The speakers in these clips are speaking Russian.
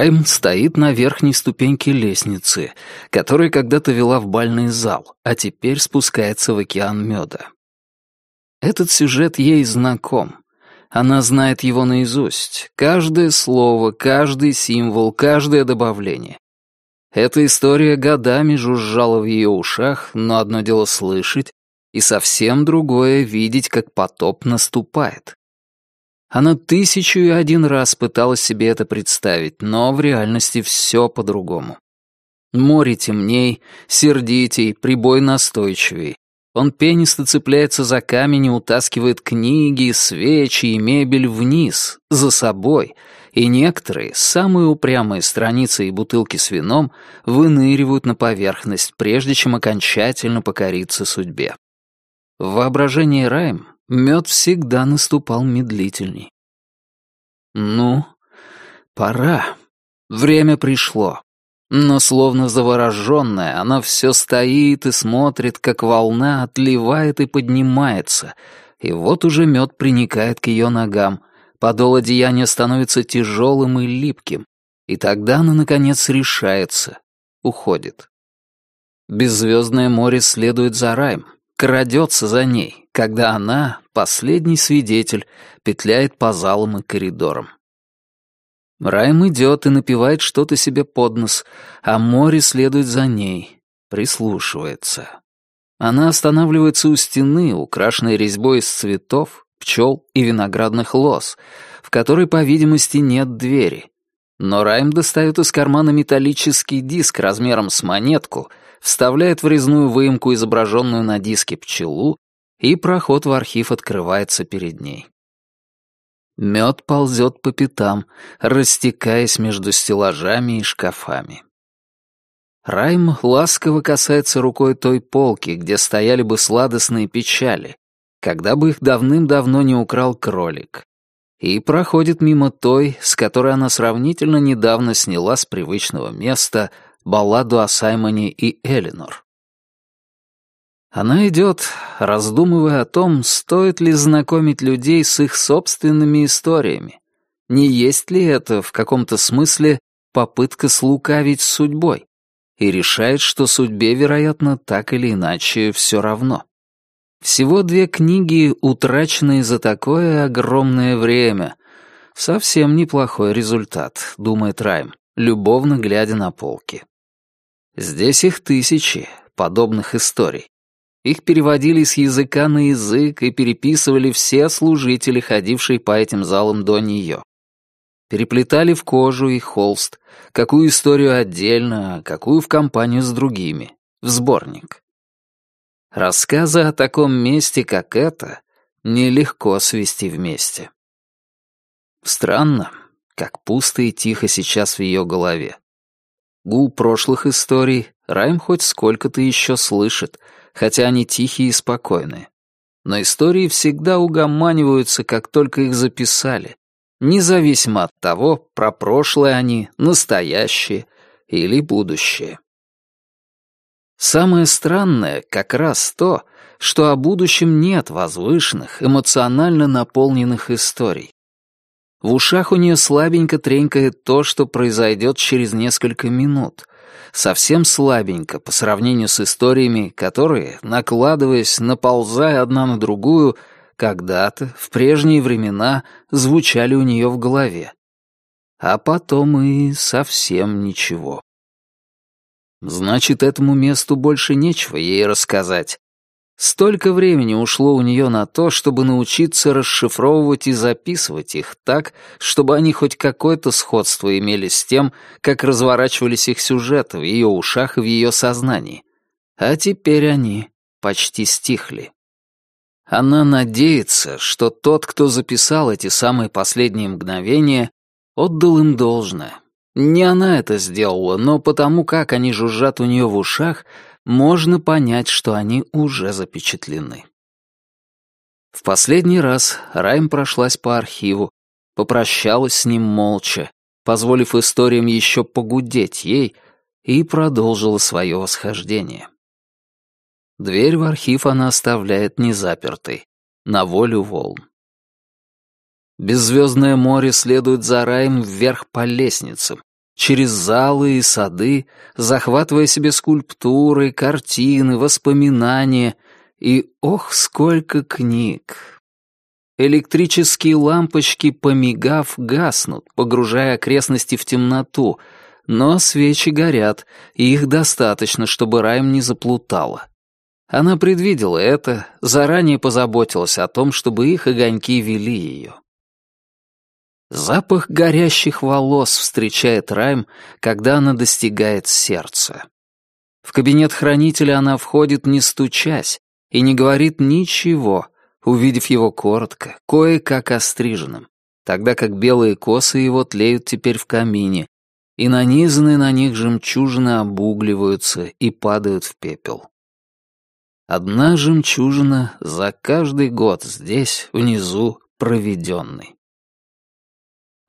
Райм стоит на верхней ступеньке лестницы, которая когда-то вела в бальный зал, а теперь спускается в океан меда. Этот сюжет ей знаком. Она знает его наизусть. Каждое слово, каждый символ, каждое добавление. Эта история годами жужжала в ее ушах, но одно дело слышать, и совсем другое — видеть, как потоп наступает. Она тысячу и один раз пыталась себе это представить, но в реальности все по-другому. Море темней, сердитей, прибой настойчивей. Он пенисто цепляется за камень и утаскивает книги, свечи и мебель вниз, за собой, и некоторые, самые упрямые страницы и бутылки с вином, выныривают на поверхность, прежде чем окончательно покориться судьбе. В воображении Райм мед всегда наступал медлительней. Ну, пора. Время пришло. Но словно завороженная, она все стоит и смотрит, как волна отливает и поднимается, и вот уже мед приникает к ее ногам, подол одеяния становится тяжелым и липким, и тогда она, наконец, решается, уходит. Беззвездное море следует за Райм, крадется за ней, когда она, последний свидетель, петляет по залам и коридорам. Райм идет и напевает что-то себе под нос, а море следует за ней, прислушивается. Она останавливается у стены, украшенной резьбой из цветов, пчел и виноградных лоз, в которой, по видимости, нет двери. Но Райм достает из кармана металлический диск размером с монетку — вставляет в резную выемку изображенную на диске пчелу, и проход в архив открывается перед ней. Мед ползет по пятам, растекаясь между стеллажами и шкафами. Райм ласково касается рукой той полки, где стояли бы сладостные печали, когда бы их давным-давно не украл кролик, и проходит мимо той, с которой она сравнительно недавно сняла с привычного места балладу о Саймоне и Элинор. Она идет, раздумывая о том, стоит ли знакомить людей с их собственными историями. Не есть ли это, в каком-то смысле, попытка слукавить с судьбой? И решает, что судьбе, вероятно, так или иначе все равно. Всего две книги, утраченные за такое огромное время. Совсем неплохой результат, думает Райм, любовно глядя на полки. Здесь их тысячи, подобных историй. Их переводили с языка на язык и переписывали все служители, ходившие по этим залам до нее. Переплетали в кожу и холст, какую историю отдельно, а какую в компанию с другими, в сборник. Рассказы о таком месте, как это, нелегко свести вместе. Странно, как пусто и тихо сейчас в ее голове. Гул прошлых историй Райм хоть сколько-то еще слышит, хотя они тихие и спокойные. Но истории всегда угоманиваются, как только их записали, независимо от того, про прошлое они, настоящее или будущее. Самое странное как раз то, что о будущем нет возвышенных, эмоционально наполненных историй. В ушах у нее слабенько тренькает то, что произойдет через несколько минут. Совсем слабенько по сравнению с историями, которые, накладываясь, наползая одна на другую, когда-то, в прежние времена, звучали у нее в голове. А потом и совсем ничего. Значит, этому месту больше нечего ей рассказать. Столько времени ушло у нее на то, чтобы научиться расшифровывать и записывать их так, чтобы они хоть какое-то сходство имели с тем, как разворачивались их сюжеты в ее ушах и в ее сознании. А теперь они почти стихли. Она надеется, что тот, кто записал эти самые последние мгновения, отдал им должное. Не она это сделала, но потому как они жужжат у нее в ушах — можно понять, что они уже запечатлены. В последний раз Райм прошлась по архиву, попрощалась с ним молча, позволив историям еще погудеть ей, и продолжила свое восхождение. Дверь в архив она оставляет незапертой, на волю волн. Беззвездное море следует за раем вверх по лестницам, через залы и сады, захватывая себе скульптуры, картины, воспоминания и, ох, сколько книг! Электрические лампочки, помигав, гаснут, погружая окрестности в темноту, но свечи горят, и их достаточно, чтобы Райм не заплутала. Она предвидела это, заранее позаботилась о том, чтобы их огоньки вели ее. Запах горящих волос встречает Райм, когда она достигает сердца. В кабинет хранителя она входит, не стучась, и не говорит ничего, увидев его коротко, кое-как остриженным, тогда как белые косы его тлеют теперь в камине, и нанизанные на них жемчужины обугливаются и падают в пепел. Одна жемчужина за каждый год здесь, внизу, проведенный.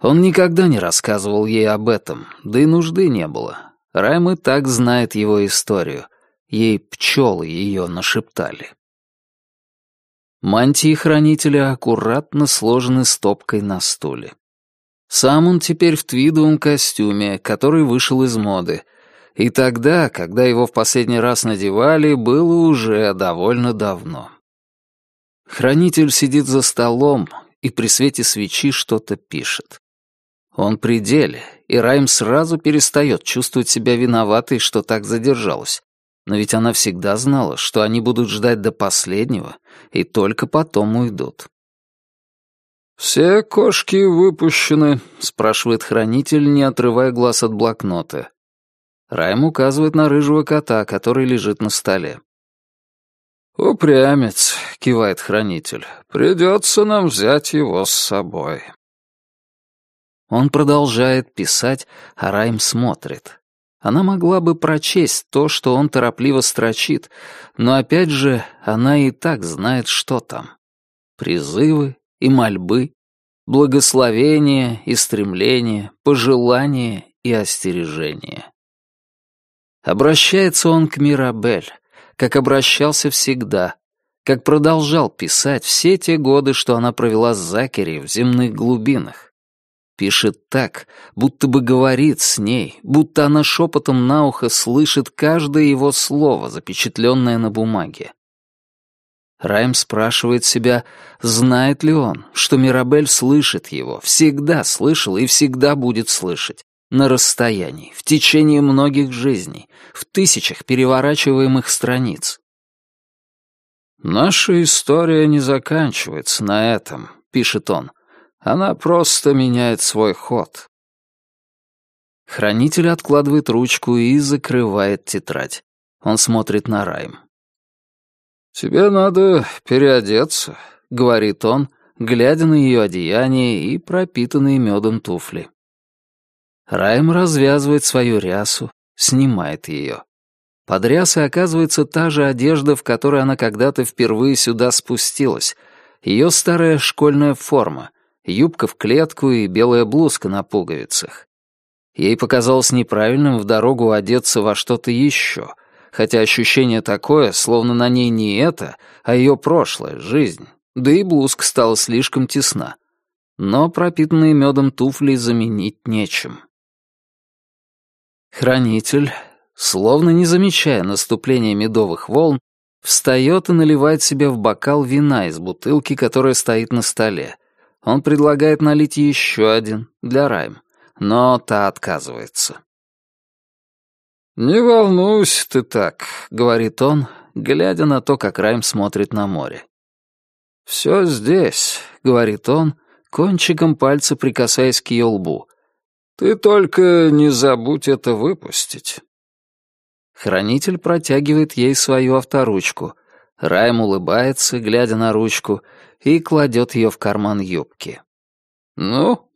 Он никогда не рассказывал ей об этом, да и нужды не было. Райм и так знает его историю. Ей пчелы ее нашептали. Мантии хранителя аккуратно сложены стопкой на стуле. Сам он теперь в твидовом костюме, который вышел из моды, и тогда, когда его в последний раз надевали, было уже довольно давно. Хранитель сидит за столом и при свете свечи что-то пишет. Он при деле, и Райм сразу перестает чувствовать себя виноватой, что так задержалась. Но ведь она всегда знала, что они будут ждать до последнего и только потом уйдут. «Все кошки выпущены?» — спрашивает хранитель, не отрывая глаз от блокнота. Райм указывает на рыжего кота, который лежит на столе. «Упрямец», — кивает хранитель, — «придется нам взять его с собой». Он продолжает писать, а Райм смотрит. Она могла бы прочесть то, что он торопливо строчит, но опять же, она и так знает, что там. Призывы и мольбы, благословения и стремления, пожелания и остережения. Обращается он к Мирабель, как обращался всегда, как продолжал писать все те годы, что она провела с Закери в земных глубинах. Пишет так, будто бы говорит с ней, будто она шепотом на ухо слышит каждое его слово, запечатленное на бумаге. Райм спрашивает себя, знает ли он, что Мирабель слышит его, всегда слышал и всегда будет слышать, на расстоянии, в течение многих жизней, в тысячах переворачиваемых страниц. «Наша история не заканчивается на этом», — пишет он. «Она просто меняет свой ход». Хранитель откладывает ручку и закрывает тетрадь. Он смотрит на Райм. «Тебе надо переодеться», — говорит он, глядя на ее одеяние и пропитанные медом туфли. Райм развязывает свою рясу, снимает ее. Под рясой оказывается та же одежда, в которой она когда-то впервые сюда спустилась. Ее старая школьная форма, юбка в клетку и белая блузка на пуговицах. Ей показалось неправильным в дорогу одеться во что-то еще, хотя ощущение такое, словно на ней не это, а ее прошлая жизнь. Да и блузка стала слишком тесна. Но пропитанные медом туфли заменить нечем. Хранитель, словно не замечая наступления медовых волн, встает и наливает себе в бокал вина из бутылки, которая стоит на столе. Он предлагает налить еще один, для Райм, но та отказывается. «Не волнуйся ты так», — говорит он, глядя на то, как Райм смотрит на море. «Все здесь», — говорит он, кончиком пальца прикасаясь к ее лбу. Ты только не забудь это выпустить. Хранитель протягивает ей свою авторучку. Райм улыбается, глядя на ручку, и кладет ее в карман юбки. «Ну,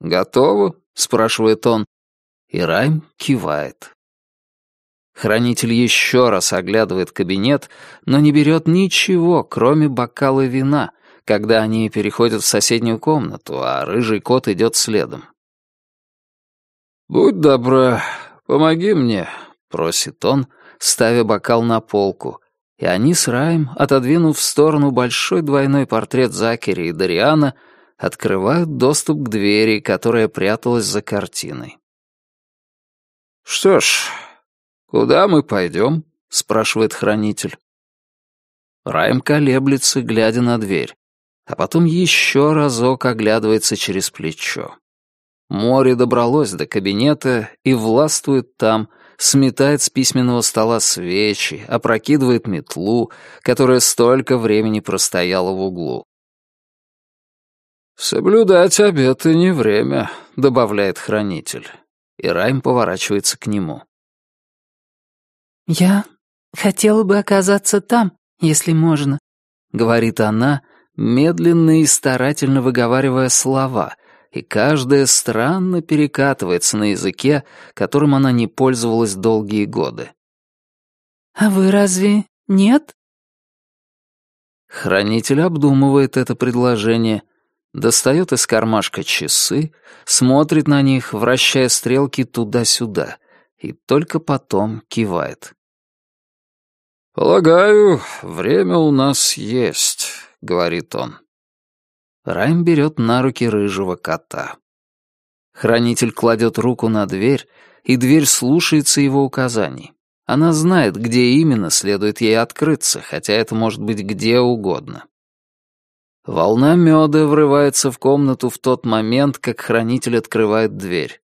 готово?» — спрашивает он. И Райм кивает. Хранитель еще раз оглядывает кабинет, но не берет ничего, кроме бокала вина, когда они переходят в соседнюю комнату, а рыжий кот идет следом. «Будь добра, помоги мне», — просит он, ставя бокал на полку, и они с Раем, отодвинув в сторону большой двойной портрет Закери и Дариана, открывают доступ к двери, которая пряталась за картиной. «Что ж, куда мы пойдем?» — спрашивает хранитель. Райм колеблется, глядя на дверь, а потом еще разок оглядывается через плечо. Море добралось до кабинета и властвует там, сметает с письменного стола свечи, опрокидывает метлу, которая столько времени простояла в углу. «Соблюдать обеты не время», — добавляет хранитель. И Райм поворачивается к нему. «Я хотела бы оказаться там, если можно», — говорит она, медленно и старательно выговаривая слова, и каждая странно перекатывается на языке, которым она не пользовалась долгие годы. «А вы разве нет?» Хранитель обдумывает это предложение, достает из кармашка часы, смотрит на них, вращая стрелки туда-сюда, и только потом кивает. «Полагаю, время у нас есть», — говорит он. Райм берет на руки рыжего кота. Хранитель кладет руку на дверь, и дверь слушается его указаний. Она знает, где именно следует ей открыться, хотя это может быть где угодно. Волна меда врывается в комнату в тот момент, как хранитель открывает дверь.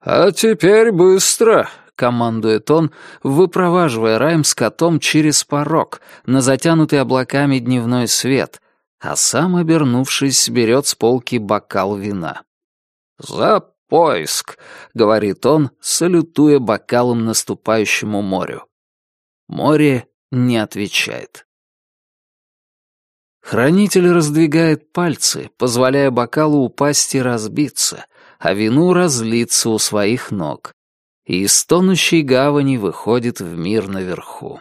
«А теперь быстро!» — командует он, выпроваживая Райм с котом через порог на затянутый облаками дневной свет, а сам, обернувшись, берет с полки бокал вина. «За поиск!» — говорит он, салютуя бокалом наступающему морю. Море не отвечает. Хранитель раздвигает пальцы, позволяя бокалу упасть и разбиться, а вину разлиться у своих ног. И из тонущей гавани выходит в мир наверху.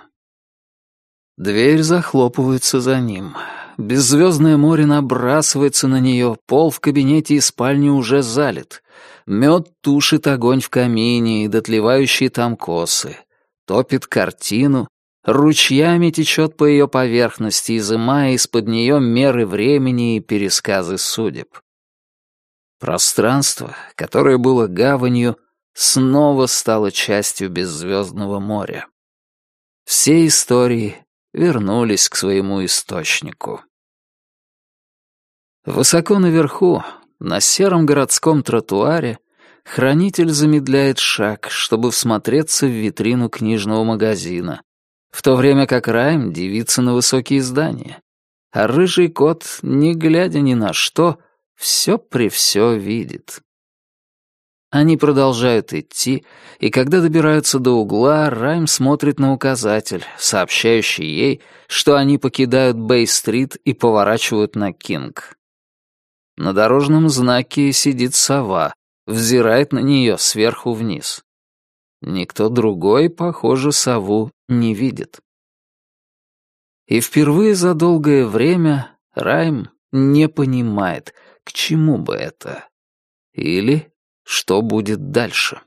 Дверь захлопывается за ним. Беззвездное море набрасывается на нее, пол в кабинете и спальне уже залит. Мед тушит огонь в камине и дотлевающие там косы. Топит картину, ручьями течет по ее поверхности, изымая из-под нее меры времени и пересказы судеб. Пространство, которое было гаванью, снова стало частью беззвездного моря. Все истории вернулись к своему источнику. Высоко наверху, на сером городском тротуаре, хранитель замедляет шаг, чтобы всмотреться в витрину книжного магазина, в то время как Райм дивится на высокие здания, а рыжий кот, не глядя ни на что, все при все видит. Они продолжают идти, и когда добираются до угла, Райм смотрит на указатель, сообщающий ей, что они покидают Бэй-стрит и поворачивают на Кинг. На дорожном знаке сидит сова, взирает на нее сверху вниз. Никто другой, похоже, сову не видит. И впервые за долгое время Райм не понимает, к чему бы это. Или что будет дальше.